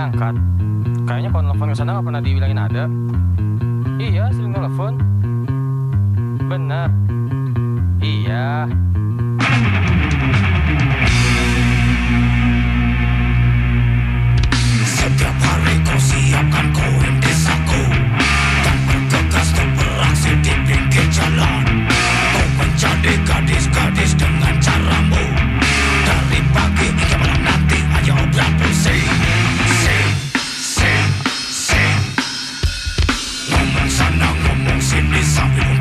ngangkat. Kayaknya kalau nelfon ke sana nggak pernah dibilangin ada. Iya, sering telepon. Benar. Iya, simply something.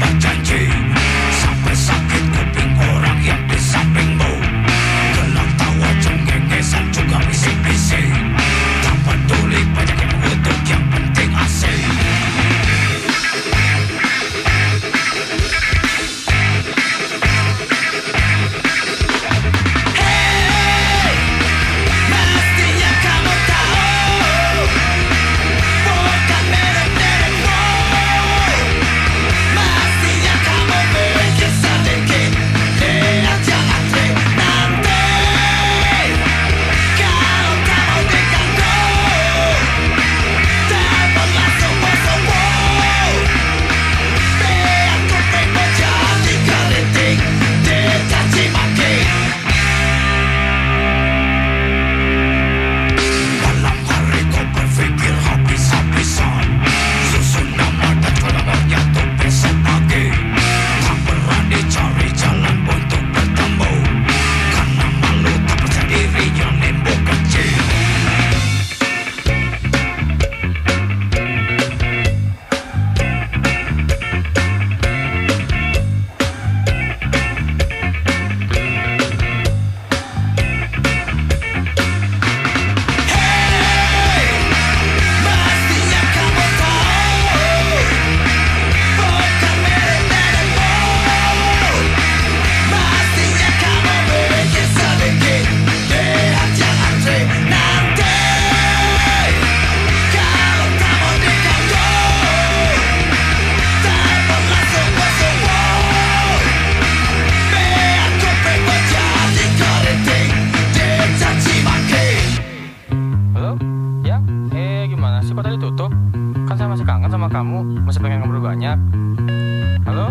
kamu, masih pengen ngobrol banyak. Halo?